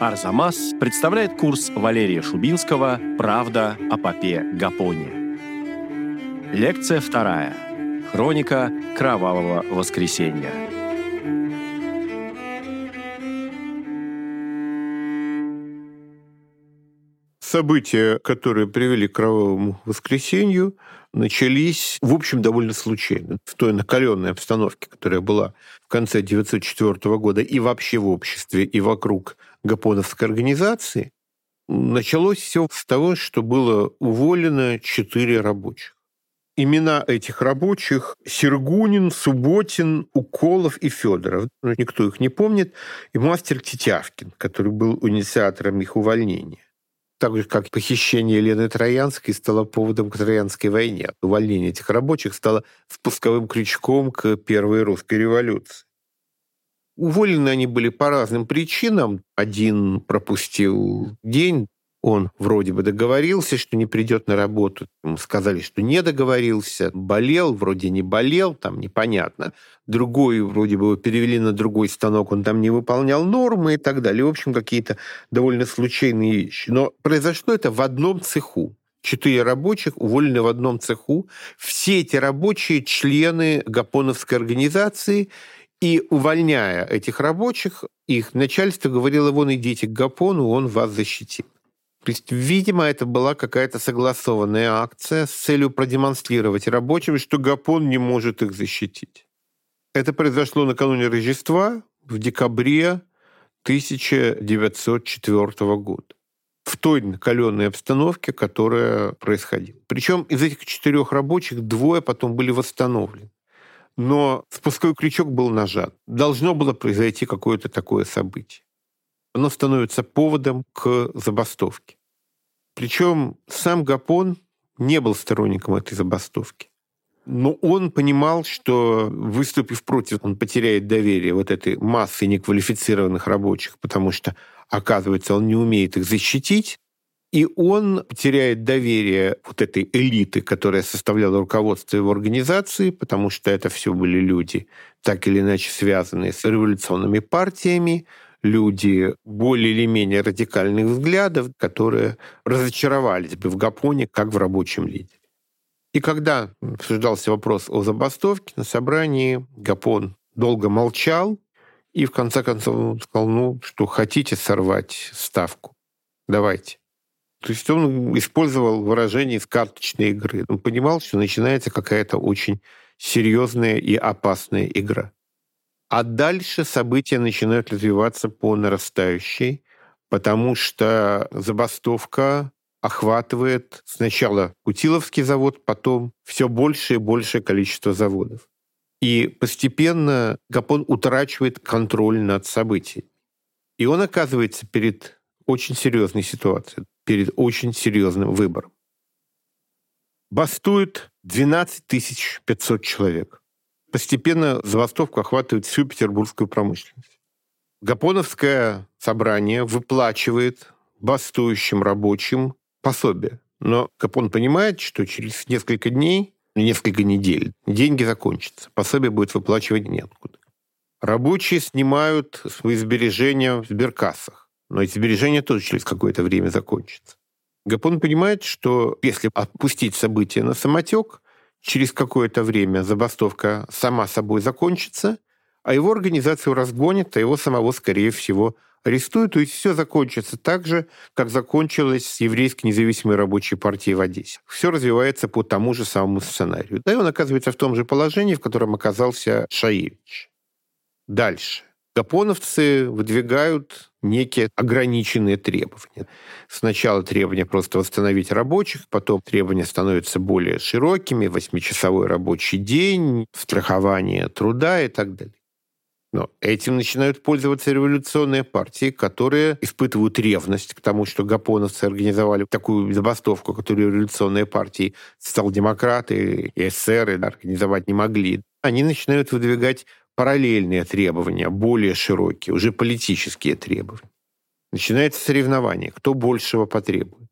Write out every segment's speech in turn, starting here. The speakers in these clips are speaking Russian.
Арзамас представляет курс Валерия Шубинского «Правда о попе Гапоне». Лекция вторая. Хроника Кровавого воскресенья. События, которые привели к Кровавому воскресенью, начались, в общем, довольно случайно. В той накаленной обстановке, которая была в конце 1904 года и вообще в обществе, и вокруг Гапоновской организации, началось все с того, что было уволено четыре рабочих. Имена этих рабочих – Сергунин, Субботин, Уколов и Федоров. Никто их не помнит. И мастер Тетявкин, который был инициатором их увольнения так же, как похищение Елены Троянской стало поводом к Троянской войне. Увольнение этих рабочих стало спусковым крючком к первой русской революции. Уволены они были по разным причинам. Один пропустил день, он вроде бы договорился, что не придет на работу. Ему сказали, что не договорился. Болел, вроде не болел, там непонятно. Другой вроде бы его перевели на другой станок, он там не выполнял нормы и так далее. В общем, какие-то довольно случайные вещи. Но произошло это в одном цеху. Четыре рабочих уволены в одном цеху. Все эти рабочие члены Гапоновской организации, и увольняя этих рабочих, их начальство говорило, вон идите к Гапону, он вас защитит. То есть, видимо, это была какая-то согласованная акция с целью продемонстрировать рабочим, что Гапон не может их защитить. Это произошло накануне Рождества в декабре 1904 года в той накаленной обстановке, которая происходила. Причем из этих четырех рабочих двое потом были восстановлены. Но спусковой крючок был нажат. Должно было произойти какое-то такое событие. Оно становится поводом к забастовке. Причем сам Гапон не был сторонником этой забастовки. Но он понимал, что, выступив против, он потеряет доверие вот этой массы неквалифицированных рабочих, потому что, оказывается, он не умеет их защитить, и он потеряет доверие вот этой элиты, которая составляла руководство его организации, потому что это все были люди, так или иначе связанные с революционными партиями, люди более или менее радикальных взглядов, которые разочаровались бы в Гапоне, как в рабочем лидере. И когда обсуждался вопрос о забастовке на собрании, Гапон долго молчал и в конце концов сказал, ну, что хотите сорвать ставку, давайте. То есть он использовал выражение из карточной игры. Он понимал, что начинается какая-то очень серьезная и опасная игра. А дальше события начинают развиваться по нарастающей, потому что забастовка охватывает сначала Кутиловский завод, потом все больше и большее количество заводов. И постепенно Гапон утрачивает контроль над событиями. И он оказывается перед очень серьезной ситуацией, перед очень серьезным выбором. Бастует 12 500 человек. Постепенно забастовку охватывает всю петербургскую промышленность. Гапоновское собрание выплачивает бастующим рабочим пособие. Но Гапон понимает, что через несколько дней, несколько недель деньги закончатся. Пособие будет выплачивать неоткуда. Рабочие снимают свои сбережения в сберкассах. Но эти сбережения тоже через какое-то время закончатся. Гапон понимает, что если отпустить события на самотек, через какое-то время забастовка сама собой закончится, а его организацию разгонят, а его самого, скорее всего, арестуют. То есть все закончится так же, как закончилось с еврейской независимой рабочей партией в Одессе. Все развивается по тому же самому сценарию. Да и он оказывается в том же положении, в котором оказался Шаевич. Дальше. Гапоновцы выдвигают некие ограниченные требования. Сначала требования просто восстановить рабочих, потом требования становятся более широкими, восьмичасовой рабочий день, страхование труда и так далее. Но этим начинают пользоваться революционные партии, которые испытывают ревность к тому, что гапоновцы организовали такую забастовку, которую революционные партии, социал-демократы и эсеры организовать не могли. Они начинают выдвигать параллельные требования, более широкие, уже политические требования. Начинается соревнование, кто большего потребует.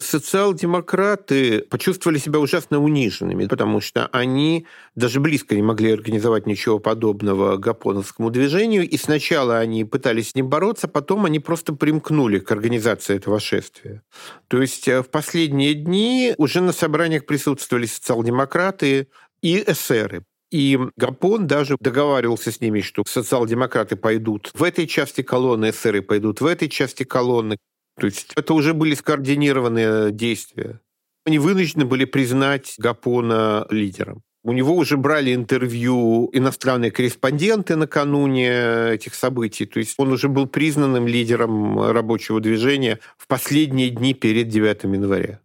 Социал-демократы почувствовали себя ужасно униженными, потому что они даже близко не могли организовать ничего подобного гапоновскому движению, и сначала они пытались с ним бороться, потом они просто примкнули к организации этого шествия. То есть э, в последние дни уже на собраниях присутствовали социал-демократы и эсеры. И Гапон даже договаривался с ними, что социал-демократы пойдут в этой части колонны, эсеры пойдут в этой части колонны. То есть это уже были скоординированные действия. Они вынуждены были признать Гапона лидером. У него уже брали интервью иностранные корреспонденты накануне этих событий. То есть он уже был признанным лидером рабочего движения в последние дни перед 9 января.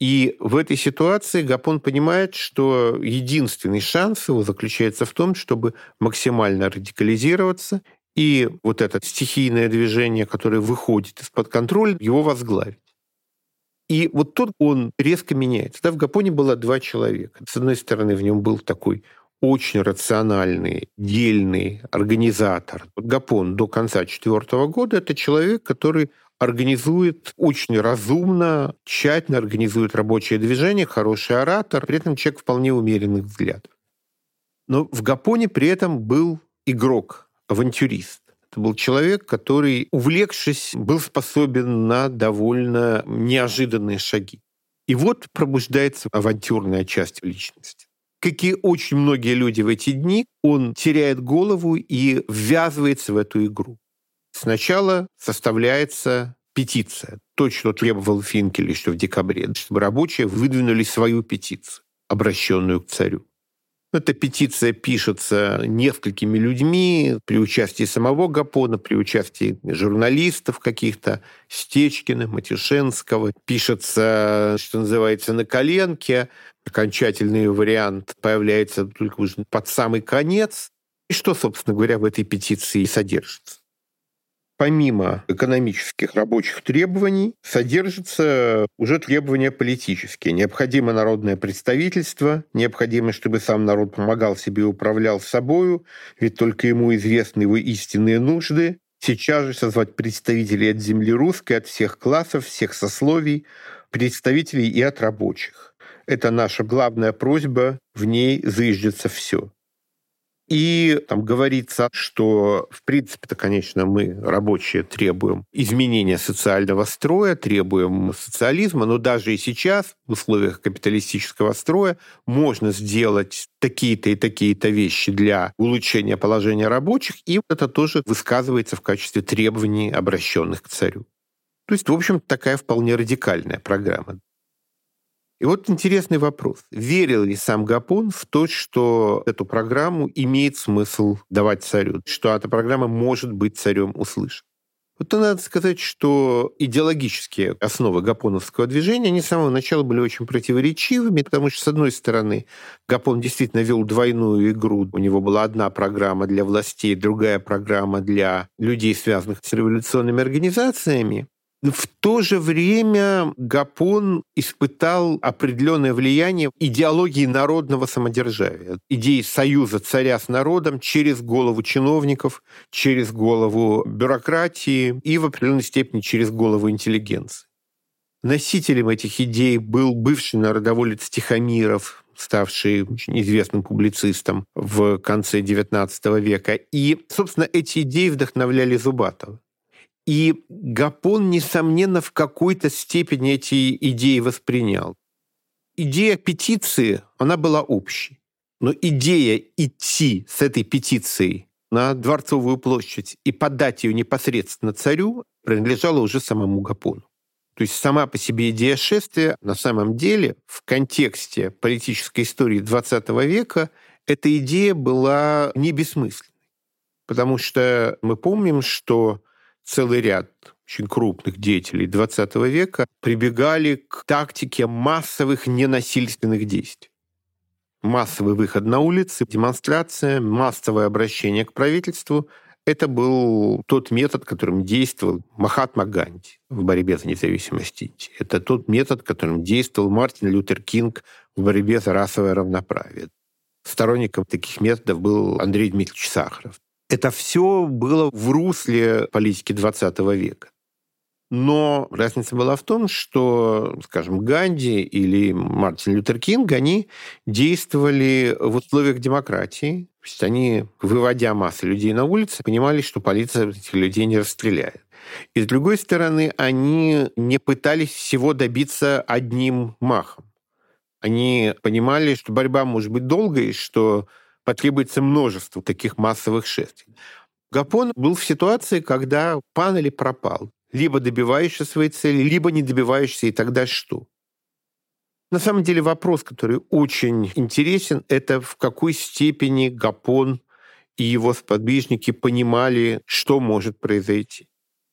И в этой ситуации Гапон понимает, что единственный шанс его заключается в том, чтобы максимально радикализироваться и вот это стихийное движение, которое выходит из-под контроля, его возглавить. И вот тут он резко меняется. Да, в Гапоне было два человека. С одной стороны, в нем был такой очень рациональный, дельный организатор. Гапон до конца четвертого года – это человек, который организует очень разумно, тщательно организует рабочее движение, хороший оратор, при этом человек вполне умеренных взглядов. Но в Гапоне при этом был игрок, авантюрист. Это был человек, который, увлекшись, был способен на довольно неожиданные шаги. И вот пробуждается авантюрная часть личности. Как и очень многие люди в эти дни, он теряет голову и ввязывается в эту игру. Сначала составляется петиция. То, что требовал Финкель еще в декабре, чтобы рабочие выдвинули свою петицию, обращенную к царю. Эта петиция пишется несколькими людьми при участии самого Гапона, при участии журналистов каких-то, Стечкина, Матюшенского. Пишется, что называется, на коленке. Окончательный вариант появляется только уже под самый конец. И что, собственно говоря, в этой петиции содержится? Помимо экономических рабочих требований содержатся уже требования политические. Необходимо народное представительство, необходимо, чтобы сам народ помогал себе и управлял собою, ведь только ему известны его истинные нужды. Сейчас же созвать представителей от земли русской, от всех классов, всех сословий, представителей и от рабочих. Это наша главная просьба, в ней зыждется все. И там говорится, что, в принципе-то, конечно, мы, рабочие, требуем изменения социального строя, требуем социализма, но даже и сейчас, в условиях капиталистического строя, можно сделать такие-то и такие-то вещи для улучшения положения рабочих, и это тоже высказывается в качестве требований, обращенных к царю. То есть, в общем, такая вполне радикальная программа. И вот интересный вопрос. Верил ли сам Гапон в то, что эту программу имеет смысл давать царю, что эта программа может быть царем услышана? Вот надо сказать, что идеологические основы гапоновского движения, они с самого начала были очень противоречивыми, потому что, с одной стороны, Гапон действительно вел двойную игру. У него была одна программа для властей, другая программа для людей, связанных с революционными организациями. В то же время Гапон испытал определенное влияние идеологии народного самодержавия, идеи союза царя с народом через голову чиновников, через голову бюрократии и в определенной степени через голову интеллигенции. Носителем этих идей был бывший народоволец Тихомиров, ставший очень известным публицистом в конце XIX века. И, собственно, эти идеи вдохновляли Зубатова. И Гапон, несомненно, в какой-то степени эти идеи воспринял. Идея петиции, она была общей. Но идея идти с этой петицией на Дворцовую площадь и подать ее непосредственно царю принадлежала уже самому Гапону. То есть сама по себе идея шествия на самом деле в контексте политической истории XX века эта идея была не бессмысленной. Потому что мы помним, что целый ряд очень крупных деятелей XX века прибегали к тактике массовых ненасильственных действий. Массовый выход на улицы, демонстрация, массовое обращение к правительству – это был тот метод, которым действовал Махатма Ганди в борьбе за независимость Индии. Это тот метод, которым действовал Мартин Лютер Кинг в борьбе за расовое равноправие. Сторонником таких методов был Андрей Дмитриевич Сахаров. Это все было в русле политики XX века. Но разница была в том, что, скажем, Ганди или Мартин Лютер Кинг, они действовали в условиях демократии. То есть они, выводя массы людей на улицы, понимали, что полиция этих людей не расстреляет. И с другой стороны, они не пытались всего добиться одним махом. Они понимали, что борьба может быть долгой, что потребуется множество таких массовых шествий. Гапон был в ситуации, когда пан или пропал. Либо добиваешься своей цели, либо не добиваешься, и тогда что? На самом деле вопрос, который очень интересен, это в какой степени Гапон и его сподвижники понимали, что может произойти.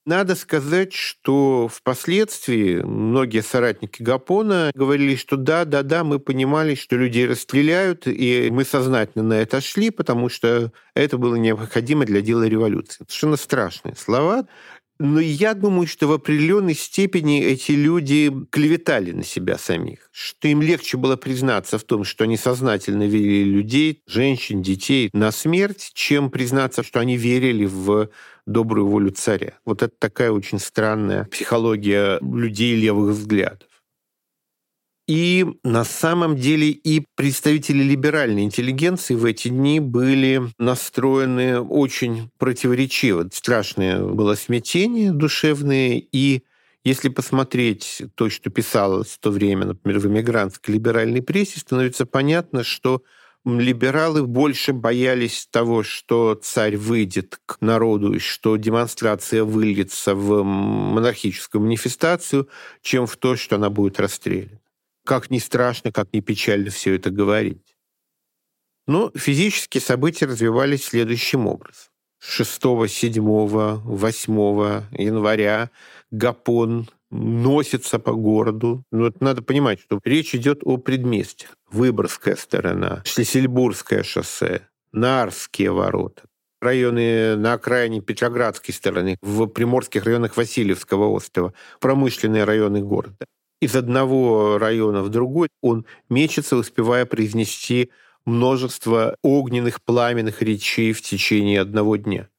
Надо сказать, что впоследствии многие соратники Гапона говорили, что да, да, да, мы понимали, что людей расстреляют, и мы сознательно на это шли, потому что это было необходимо для дела революции. Совершенно страшные слова. Но я думаю, что в определенной степени эти люди клеветали на себя самих, что им легче было признаться в том, что они сознательно вели людей, женщин, детей на смерть, чем признаться, что они верили в добрую волю царя. Вот это такая очень странная психология людей левых взглядов. И на самом деле и представители либеральной интеллигенции в эти дни были настроены очень противоречиво. Страшное было смятение душевное, и если посмотреть то, что писалось в то время, например, в эмигрантской либеральной прессе, становится понятно, что либералы больше боялись того, что царь выйдет к народу и что демонстрация выльется в монархическую манифестацию, чем в то, что она будет расстреляна. Как ни страшно, как ни печально все это говорить. Но физические события развивались следующим образом. 6, 7, 8 января Гапон носится по городу. Но это надо понимать, что речь идет о предместьях. Выборгская сторона, Шлиссельбургское шоссе, Нарские ворота, районы на окраине Петроградской стороны, в приморских районах Васильевского острова, промышленные районы города из одного района в другой, он мечется, успевая произнести множество огненных, пламенных речей в течение одного дня.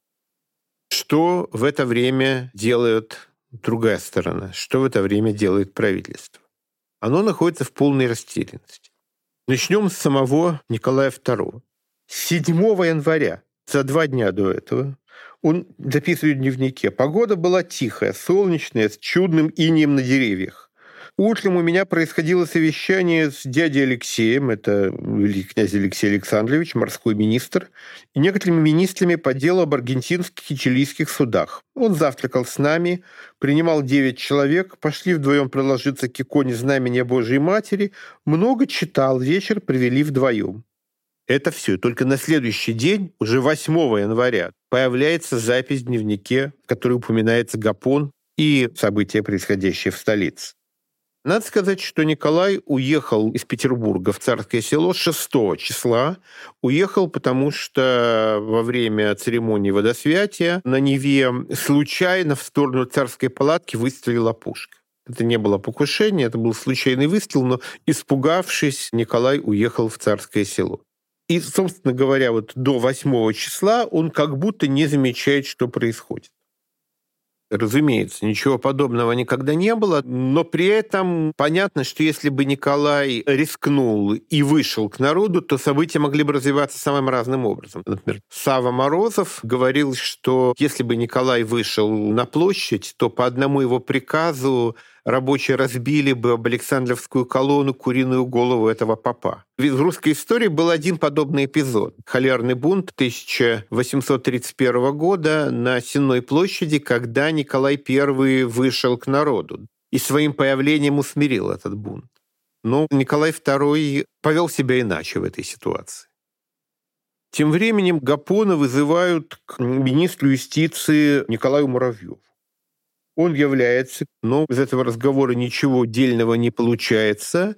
Что в это время делает другая сторона? Что в это время делает правительство? Оно находится в полной растерянности. Начнем с самого Николая II. 7 января, за два дня до этого, он записывает в дневнике. Погода была тихая, солнечная, с чудным инием на деревьях. Утром у меня происходило совещание с дядей Алексеем, это великий князь Алексей Александрович, морской министр, и некоторыми министрами по делу об аргентинских и чилийских судах. Он завтракал с нами, принимал девять человек, пошли вдвоем приложиться к иконе знамения Божьей Матери, много читал, вечер провели вдвоем. Это все. Только на следующий день, уже 8 января, появляется запись в дневнике, в которой упоминается Гапон и события, происходящие в столице. Надо сказать, что Николай уехал из Петербурга в Царское село 6 числа. Уехал, потому что во время церемонии водосвятия на Неве случайно в сторону царской палатки выстрелила пушка. Это не было покушение, это был случайный выстрел, но испугавшись, Николай уехал в Царское село. И, собственно говоря, вот до 8 числа он как будто не замечает, что происходит. Разумеется, ничего подобного никогда не было, но при этом понятно, что если бы Николай рискнул и вышел к народу, то события могли бы развиваться самым разным образом. Например, Сава Морозов говорил, что если бы Николай вышел на площадь, то по одному его приказу рабочие разбили бы об Александровскую колонну куриную голову этого папа. В русской истории был один подобный эпизод. Холерный бунт 1831 года на Сенной площади, когда Николай I вышел к народу и своим появлением усмирил этот бунт. Но Николай II повел себя иначе в этой ситуации. Тем временем Гапона вызывают к министру юстиции Николаю Муравьеву он является, но из этого разговора ничего дельного не получается.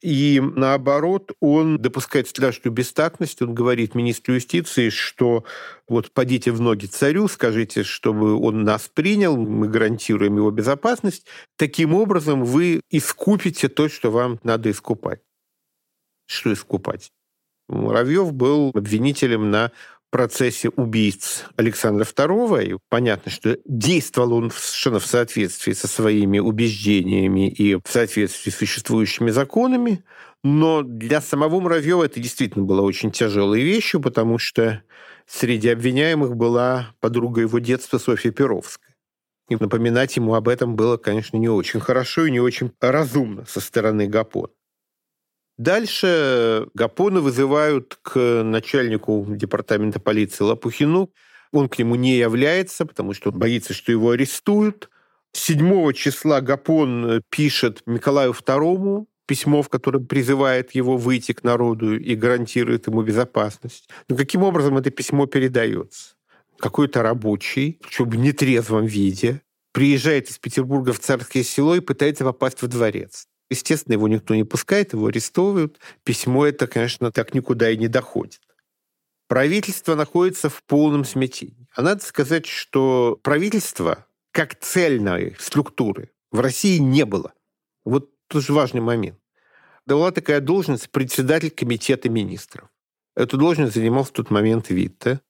И наоборот, он допускает страшную бестактность. Он говорит министру юстиции, что вот подите в ноги царю, скажите, чтобы он нас принял, мы гарантируем его безопасность. Таким образом вы искупите то, что вам надо искупать. Что искупать? Муравьев был обвинителем на процессе убийц Александра II. И понятно, что действовал он совершенно в соответствии со своими убеждениями и в соответствии с существующими законами. Но для самого Муравьева это действительно было очень тяжелой вещью, потому что среди обвиняемых была подруга его детства Софья Перовская. И напоминать ему об этом было, конечно, не очень хорошо и не очень разумно со стороны Гапона. Дальше Гапона вызывают к начальнику департамента полиции Лопухину. Он к нему не является, потому что он боится, что его арестуют. 7 числа Гапон пишет Николаю II письмо, в котором призывает его выйти к народу и гарантирует ему безопасность. Но каким образом это письмо передается? Какой-то рабочий, причем в нетрезвом виде, приезжает из Петербурга в Царское село и пытается попасть во дворец. Естественно, его никто не пускает, его арестовывают. Письмо это, конечно, так никуда и не доходит. Правительство находится в полном смятении. А надо сказать, что правительство как цельной структуры в России не было. Вот тоже важный момент. Да была такая должность председатель комитета министров. Эту должность занимал в тот момент Витте.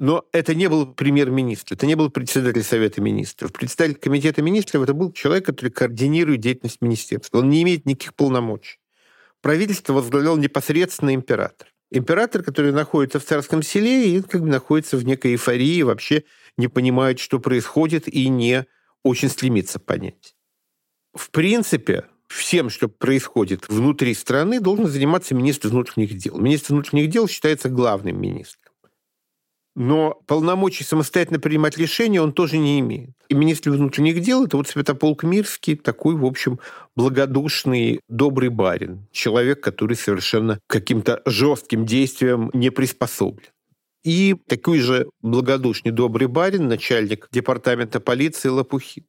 Но это не был премьер-министр, это не был председатель Совета министров. Председатель Комитета министров это был человек, который координирует деятельность министерства. Он не имеет никаких полномочий. Правительство возглавлял непосредственно император. Император, который находится в царском селе и как бы находится в некой эйфории, вообще не понимает, что происходит, и не очень стремится понять. В принципе, всем, что происходит внутри страны, должен заниматься министр внутренних дел. Министр внутренних дел считается главным министром но полномочий самостоятельно принимать решения он тоже не имеет. И министр внутренних дел – это вот Святополк Мирский, такой, в общем, благодушный, добрый барин, человек, который совершенно каким-то жестким действием не приспособлен. И такой же благодушный, добрый барин, начальник департамента полиции Лопухин.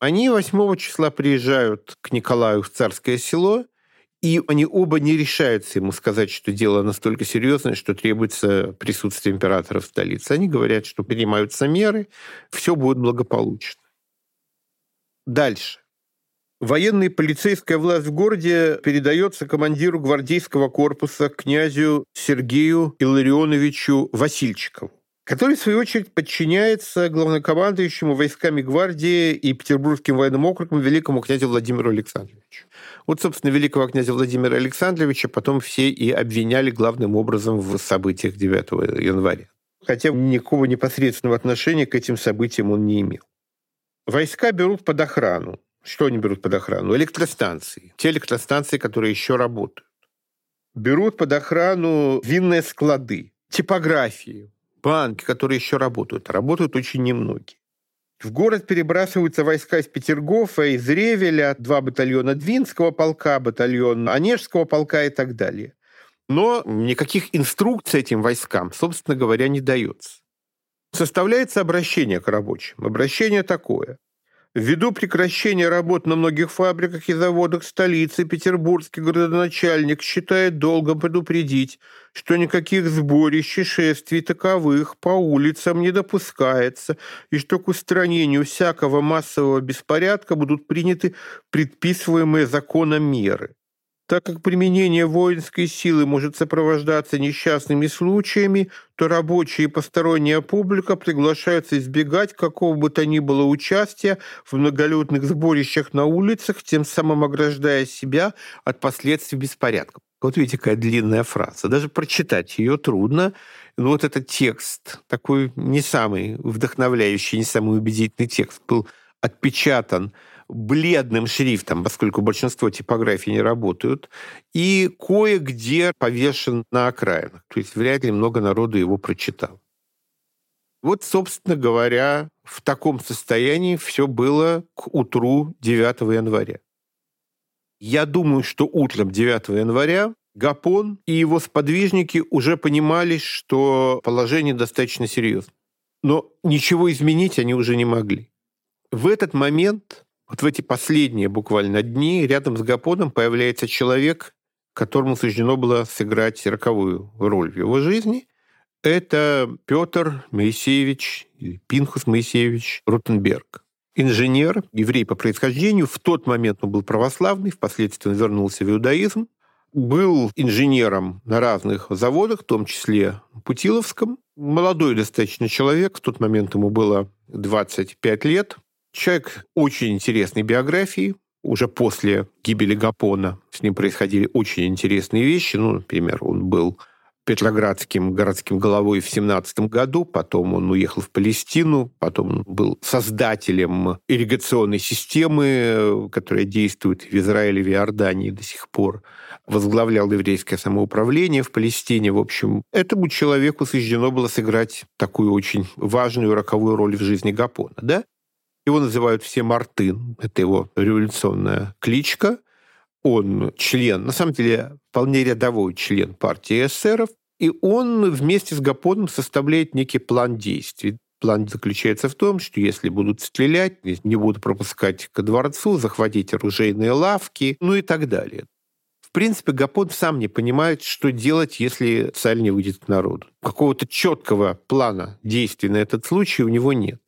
Они 8 числа приезжают к Николаю в Царское село – и они оба не решаются ему сказать, что дело настолько серьезное, что требуется присутствие императора в столице. Они говорят, что принимаются меры, все будет благополучно. Дальше. Военная и полицейская власть в городе передается командиру гвардейского корпуса князю Сергею Илларионовичу Васильчикову который, в свою очередь, подчиняется главнокомандующему войсками гвардии и Петербургским военным округом великому князю Владимиру Александровичу. Вот, собственно, великого князя Владимира Александровича потом все и обвиняли главным образом в событиях 9 января. Хотя никакого непосредственного отношения к этим событиям он не имел. Войска берут под охрану. Что они берут под охрану? Электростанции. Те электростанции, которые еще работают. Берут под охрану винные склады, типографии, банки, которые еще работают. Работают очень немногие. В город перебрасываются войска из Петергофа, из Ревеля, два батальона Двинского полка, батальон Онежского полка и так далее. Но никаких инструкций этим войскам, собственно говоря, не дается. Составляется обращение к рабочим. Обращение такое. Ввиду прекращения работ на многих фабриках и заводах столицы, петербургский городоначальник считает долгом предупредить, что никаких сборищ и шествий таковых по улицам не допускается, и что к устранению всякого массового беспорядка будут приняты предписываемые законом меры так как применение воинской силы может сопровождаться несчастными случаями, то рабочие и посторонняя публика приглашаются избегать какого бы то ни было участия в многолюдных сборищах на улицах, тем самым ограждая себя от последствий беспорядка. Вот видите, какая длинная фраза. Даже прочитать ее трудно. Но вот этот текст, такой не самый вдохновляющий, не самый убедительный текст, был отпечатан бледным шрифтом, поскольку большинство типографий не работают, и кое-где повешен на окраинах. То есть вряд ли много народу его прочитал. Вот, собственно говоря, в таком состоянии все было к утру 9 января. Я думаю, что утром 9 января Гапон и его сподвижники уже понимали, что положение достаточно серьезно. Но ничего изменить они уже не могли. В этот момент вот в эти последние буквально дни рядом с Гапоном появляется человек, которому суждено было сыграть роковую роль в его жизни. Это Петр Моисеевич, Пинхус Моисеевич Рутенберг. Инженер, еврей по происхождению. В тот момент он был православный, впоследствии он вернулся в иудаизм. был инженером на разных заводах, в том числе Путиловском. Молодой достаточно человек, в тот момент ему было 25 лет. Человек очень интересной биографии. Уже после гибели Гапона с ним происходили очень интересные вещи. Ну, например, он был петроградским городским головой в 17 году, потом он уехал в Палестину, потом он был создателем ирригационной системы, которая действует в Израиле, в Иордании до сих пор, возглавлял еврейское самоуправление в Палестине. В общем, этому человеку суждено было сыграть такую очень важную роковую роль в жизни Гапона. Да? Его называют все Мартын, это его революционная кличка. Он член, на самом деле, вполне рядовой член партии эсеров, и он вместе с Гапоном составляет некий план действий. План заключается в том, что если будут стрелять, не будут пропускать ко дворцу, захватить оружейные лавки, ну и так далее. В принципе, Гапон сам не понимает, что делать, если царь не выйдет к народу. Какого-то четкого плана действий на этот случай у него нет.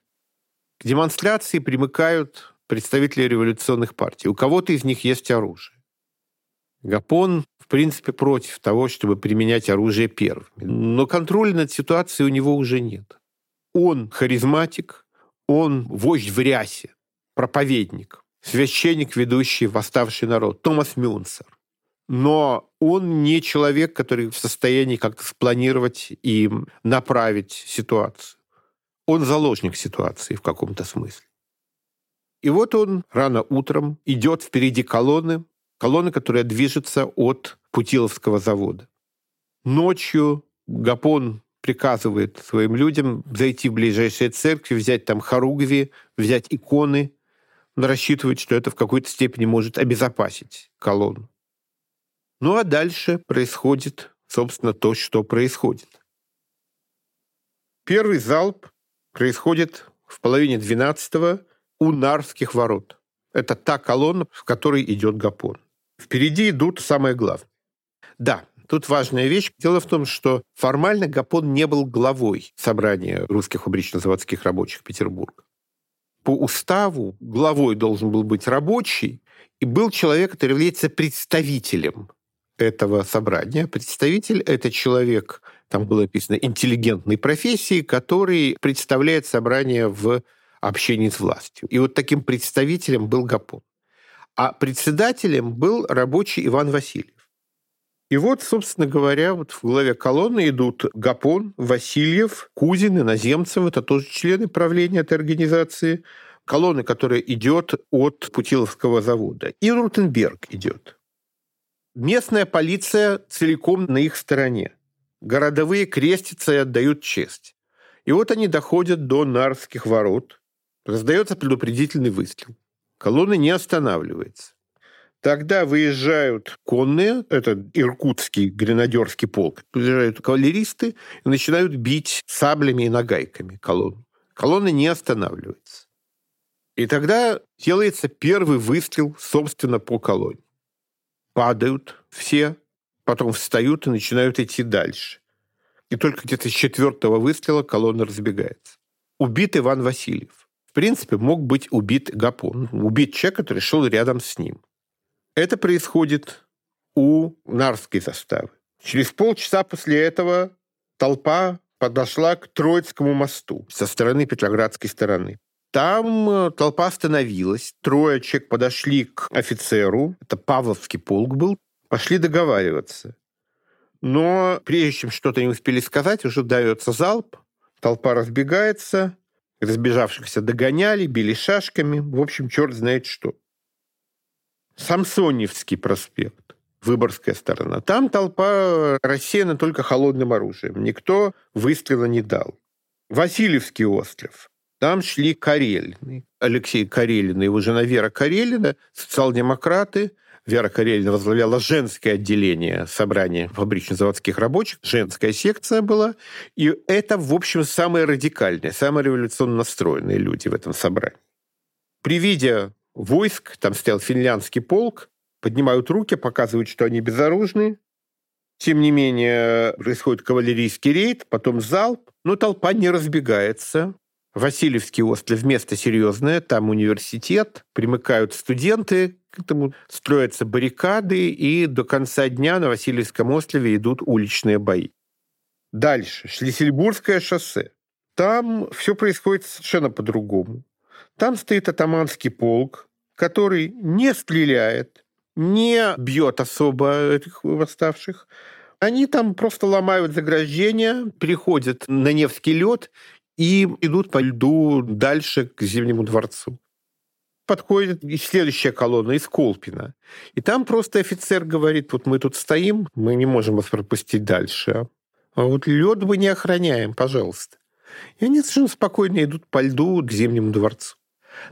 К демонстрации примыкают представители революционных партий. У кого-то из них есть оружие. Гапон, в принципе, против того, чтобы применять оружие первым. Но контроля над ситуацией у него уже нет. Он харизматик, он вождь в рясе, проповедник, священник, ведущий восставший народ, Томас Мюнсер. Но он не человек, который в состоянии как-то спланировать и направить ситуацию. Он заложник ситуации в каком-то смысле. И вот он рано утром идет впереди колонны, колонны, которая движется от Путиловского завода. Ночью Гапон приказывает своим людям зайти в ближайшие церкви, взять там хоругви, взять иконы. Он рассчитывает, что это в какой-то степени может обезопасить колонну. Ну а дальше происходит, собственно, то, что происходит. Первый залп происходит в половине 12 у Нарских ворот. Это та колонна, в которой идет Гапон. Впереди идут самое главное. Да, Тут важная вещь. Дело в том, что формально Гапон не был главой собрания русских фабрично-заводских рабочих Петербурга. По уставу главой должен был быть рабочий, и был человек, который является представителем этого собрания. Представитель – это человек, там было написано, интеллигентной профессии, который представляет собрание в общении с властью. И вот таким представителем был Гапон. А председателем был рабочий Иван Васильев. И вот, собственно говоря, вот в главе колонны идут Гапон, Васильев, Кузин, Иноземцев, это тоже члены правления этой организации, колонны, которая идет от Путиловского завода. И Рутенберг идет. Местная полиция целиком на их стороне. Городовые крестятся и отдают честь. И вот они доходят до Нарских ворот. Раздается предупредительный выстрел. Колонна не останавливается. Тогда выезжают конные, это иркутский гренадерский полк, выезжают кавалеристы и начинают бить саблями и нагайками колонну. Колонна не останавливается. И тогда делается первый выстрел, собственно, по колонне. Падают все, потом встают и начинают идти дальше. И только где-то с четвертого выстрела колонна разбегается. Убит Иван Васильев. В принципе, мог быть убит Гапон. Убит человек, который шел рядом с ним. Это происходит у Нарской заставы. Через полчаса после этого толпа подошла к Троицкому мосту со стороны Петроградской стороны. Там э, толпа остановилась, трое человек подошли к офицеру, это Павловский полк был, пошли договариваться. Но прежде чем что-то не успели сказать, уже дается залп, толпа разбегается, разбежавшихся догоняли, били шашками, в общем, черт знает что. Самсоневский проспект, Выборгская сторона. Там толпа рассеяна только холодным оружием. Никто выстрела не дал. Васильевский остров. Там шли Карелины. Алексей Карелин и его жена Вера Карелина, социал-демократы. Вера Карелина возглавляла женское отделение собрания фабрично-заводских рабочих. Женская секция была. И это, в общем, самые радикальные, самые революционно настроенные люди в этом собрании. При виде войск, там стоял финляндский полк, поднимают руки, показывают, что они безоружны. Тем не менее, происходит кавалерийский рейд, потом залп, но толпа не разбегается. Васильевский остров место серьезное, там университет, примыкают студенты к этому строятся баррикады, и до конца дня на Васильевском острове идут уличные бои. Дальше. Шлиссельбургское шоссе. Там все происходит совершенно по-другому. Там стоит атаманский полк, который не стреляет, не бьет особо этих восставших. Они там просто ломают заграждения, переходят на Невский лед и идут по льду дальше к Зимнему дворцу. Подходит и следующая колонна из Колпина. И там просто офицер говорит, вот мы тут стоим, мы не можем вас пропустить дальше. А вот лед мы не охраняем, пожалуйста. И они совершенно спокойно идут по льду к Зимнему дворцу.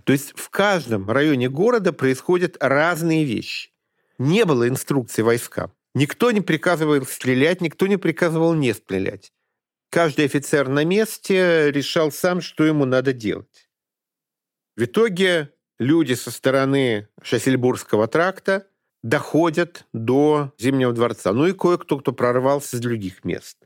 То есть в каждом районе города происходят разные вещи. Не было инструкции войскам. Никто не приказывал стрелять, никто не приказывал не стрелять. Каждый офицер на месте решал сам, что ему надо делать. В итоге люди со стороны Шассельбургского тракта доходят до Зимнего дворца. Ну и кое-кто, кто прорвался с других мест.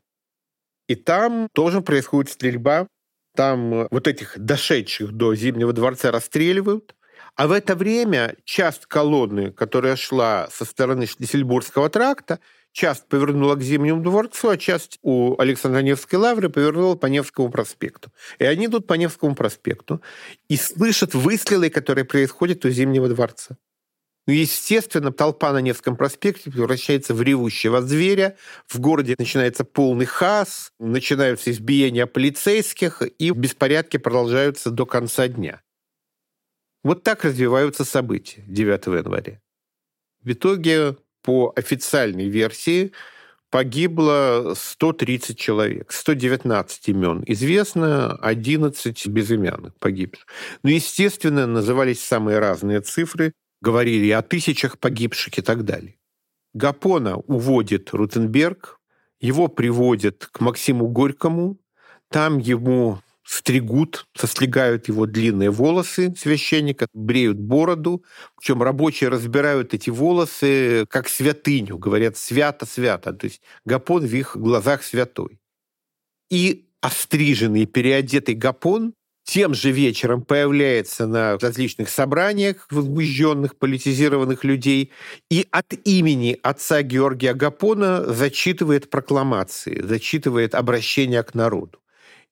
И там тоже происходит стрельба. Там вот этих дошедших до Зимнего дворца расстреливают. А в это время часть колонны, которая шла со стороны Шлиссельбургского тракта, часть повернула к Зимнему дворцу, а часть у Александра Невской лавры повернула по Невскому проспекту. И они идут по Невскому проспекту и слышат выстрелы, которые происходят у Зимнего дворца. Ну, естественно, толпа на Невском проспекте превращается в ревущего зверя, в городе начинается полный хаос, начинаются избиения полицейских, и беспорядки продолжаются до конца дня. Вот так развиваются события 9 января. В итоге, по официальной версии, погибло 130 человек. 119 имен известно, 11 безымянных погибших. Но, естественно, назывались самые разные цифры, говорили о тысячах погибших и так далее. Гапона уводит Рутенберг, его приводят к Максиму Горькому, там ему стригут, состригают его длинные волосы священника, бреют бороду, причем рабочие разбирают эти волосы как святыню, говорят свято-свято, то есть Гапон в их глазах святой. И остриженный, переодетый Гапон тем же вечером появляется на различных собраниях возбужденных, политизированных людей и от имени отца Георгия Гапона зачитывает прокламации, зачитывает обращение к народу.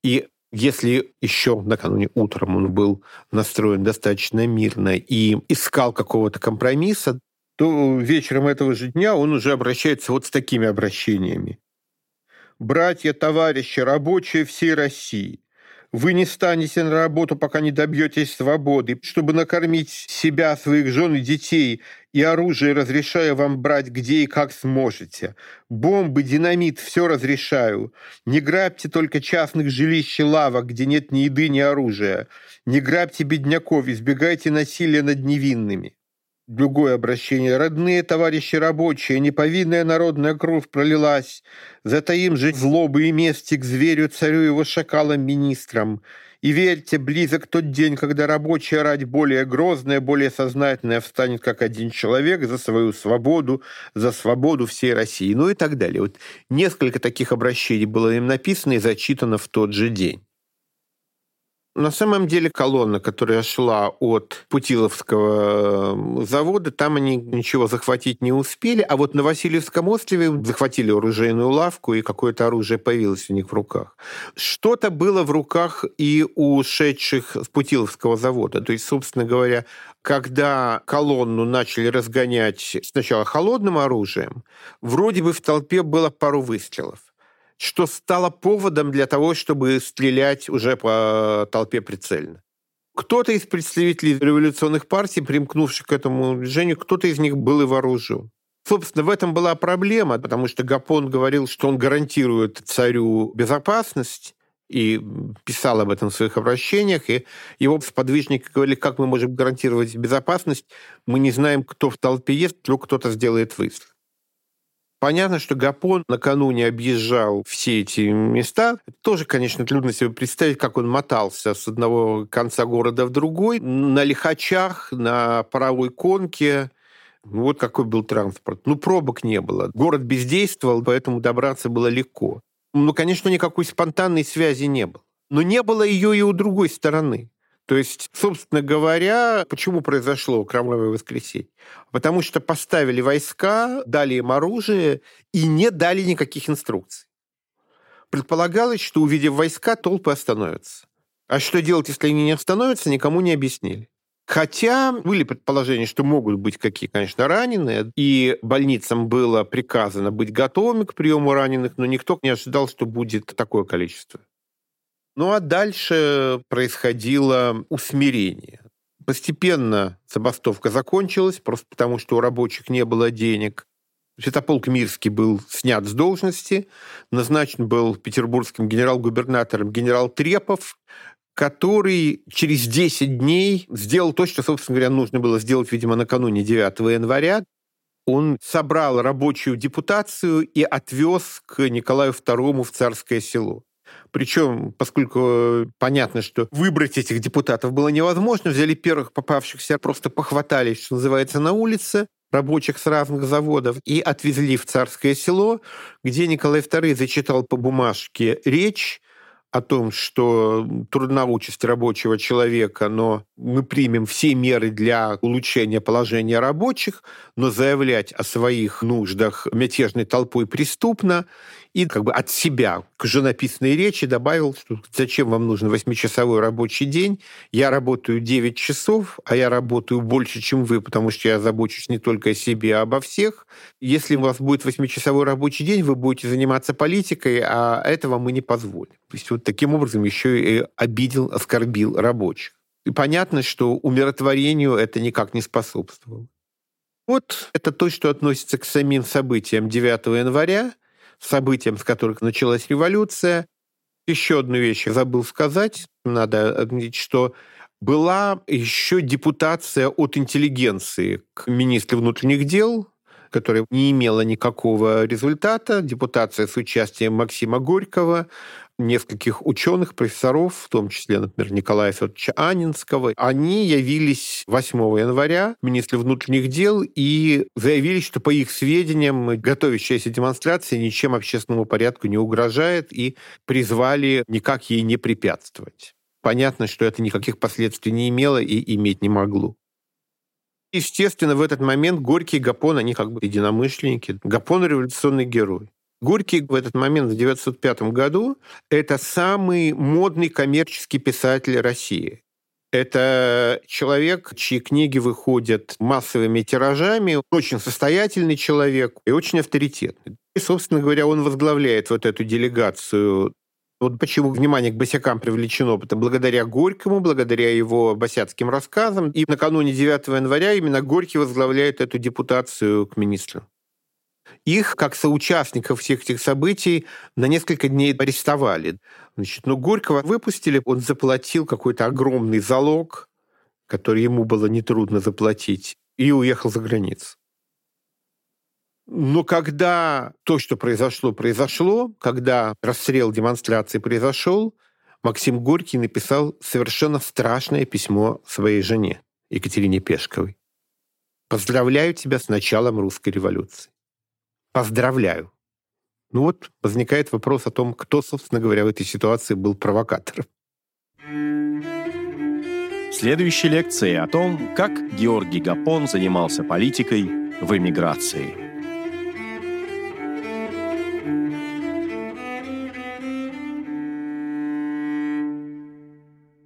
И если еще накануне утром он был настроен достаточно мирно и искал какого-то компромисса, то вечером этого же дня он уже обращается вот с такими обращениями. «Братья, товарищи, рабочие всей России, вы не станете на работу, пока не добьетесь свободы, чтобы накормить себя, своих жен и детей, и оружие разрешаю вам брать где и как сможете. Бомбы, динамит, все разрешаю. Не грабьте только частных жилищ и лавок, где нет ни еды, ни оружия. Не грабьте бедняков, избегайте насилия над невинными. Другое обращение. Родные товарищи рабочие, неповинная народная кровь пролилась. Затаим же злобы и мести к зверю, царю его шакалам, министрам. И верьте, близок тот день, когда рабочая рать более грозная, более сознательная встанет как один человек за свою свободу, за свободу всей России, ну и так далее. Вот несколько таких обращений было им написано и зачитано в тот же день. На самом деле колонна, которая шла от Путиловского завода, там они ничего захватить не успели, а вот на Васильевском острове захватили оружейную лавку, и какое-то оружие появилось у них в руках. Что-то было в руках и у шедших с Путиловского завода. То есть, собственно говоря, когда колонну начали разгонять сначала холодным оружием, вроде бы в толпе было пару выстрелов что стало поводом для того, чтобы стрелять уже по толпе прицельно. Кто-то из представителей революционных партий, примкнувших к этому движению, кто-то из них был и вооружен. Собственно, в этом была проблема, потому что Гапон говорил, что он гарантирует царю безопасность, и писал об этом в своих обращениях, и его сподвижники говорили, как мы можем гарантировать безопасность, мы не знаем, кто в толпе есть, вдруг кто-то сделает выстрел. Понятно, что Гапон накануне объезжал все эти места. Тоже, конечно, трудно себе представить, как он мотался с одного конца города в другой, на лихачах, на паровой конке. Вот какой был транспорт. Ну, пробок не было. Город бездействовал, поэтому добраться было легко. Ну, конечно, никакой спонтанной связи не было. Но не было ее и у другой стороны. То есть, собственно говоря, почему произошло кровавое воскресенье? Потому что поставили войска, дали им оружие и не дали никаких инструкций. Предполагалось, что, увидев войска, толпы остановятся. А что делать, если они не остановятся, никому не объяснили. Хотя были предположения, что могут быть какие, конечно, раненые, и больницам было приказано быть готовыми к приему раненых, но никто не ожидал, что будет такое количество. Ну а дальше происходило усмирение. Постепенно забастовка закончилась, просто потому что у рабочих не было денег. Святополк Мирский был снят с должности, назначен был петербургским генерал-губернатором генерал Трепов, который через 10 дней сделал то, что, собственно говоря, нужно было сделать, видимо, накануне 9 января. Он собрал рабочую депутацию и отвез к Николаю II в Царское село. Причем, поскольку понятно, что выбрать этих депутатов было невозможно, взяли первых попавшихся, просто похватались, что называется, на улице, рабочих с разных заводов, и отвезли в Царское село, где Николай II зачитал по бумажке речь, о том, что трудна участь рабочего человека, но мы примем все меры для улучшения положения рабочих, но заявлять о своих нуждах мятежной толпой преступно, и как бы от себя к живописной речи добавил, что зачем вам нужен восьмичасовой рабочий день, я работаю 9 часов, а я работаю больше, чем вы, потому что я забочусь не только о себе, а обо всех. Если у вас будет восьмичасовой рабочий день, вы будете заниматься политикой, а этого мы не позволим. То есть вот таким образом еще и обидел, оскорбил рабочих. И понятно, что умиротворению это никак не способствовало. Вот это то, что относится к самим событиям 9 января событиям, с которых началась революция. Еще одну вещь я забыл сказать. Надо отметить, что была еще депутация от интеллигенции к министру внутренних дел, которая не имела никакого результата. Депутация с участием Максима Горького, нескольких ученых, профессоров, в том числе, например, Николая Федоровича Анинского, они явились 8 января министру внутренних дел и заявили, что, по их сведениям, готовящаяся демонстрация ничем общественному порядку не угрожает и призвали никак ей не препятствовать. Понятно, что это никаких последствий не имело и иметь не могло. Естественно, в этот момент Горький и Гапон, они как бы единомышленники. Гапон — революционный герой. Горький в этот момент, в 1905 году, это самый модный коммерческий писатель России. Это человек, чьи книги выходят массовыми тиражами, очень состоятельный человек и очень авторитетный. И, собственно говоря, он возглавляет вот эту делегацию вот почему внимание к босякам привлечено, потому благодаря Горькому, благодаря его босяцким рассказам. И накануне 9 января именно Горький возглавляет эту депутацию к министру. Их, как соучастников всех этих событий, на несколько дней арестовали. Значит, но Горького выпустили, он заплатил какой-то огромный залог, который ему было нетрудно заплатить, и уехал за границу. Но когда то, что произошло, произошло, когда расстрел демонстрации произошел, Максим Горький написал совершенно страшное письмо своей жене Екатерине Пешковой. «Поздравляю тебя с началом русской революции. Поздравляю. Ну вот возникает вопрос о том, кто, собственно говоря, в этой ситуации был провокатором. Следующей лекции о том, как Георгий Гапон занимался политикой в эмиграции.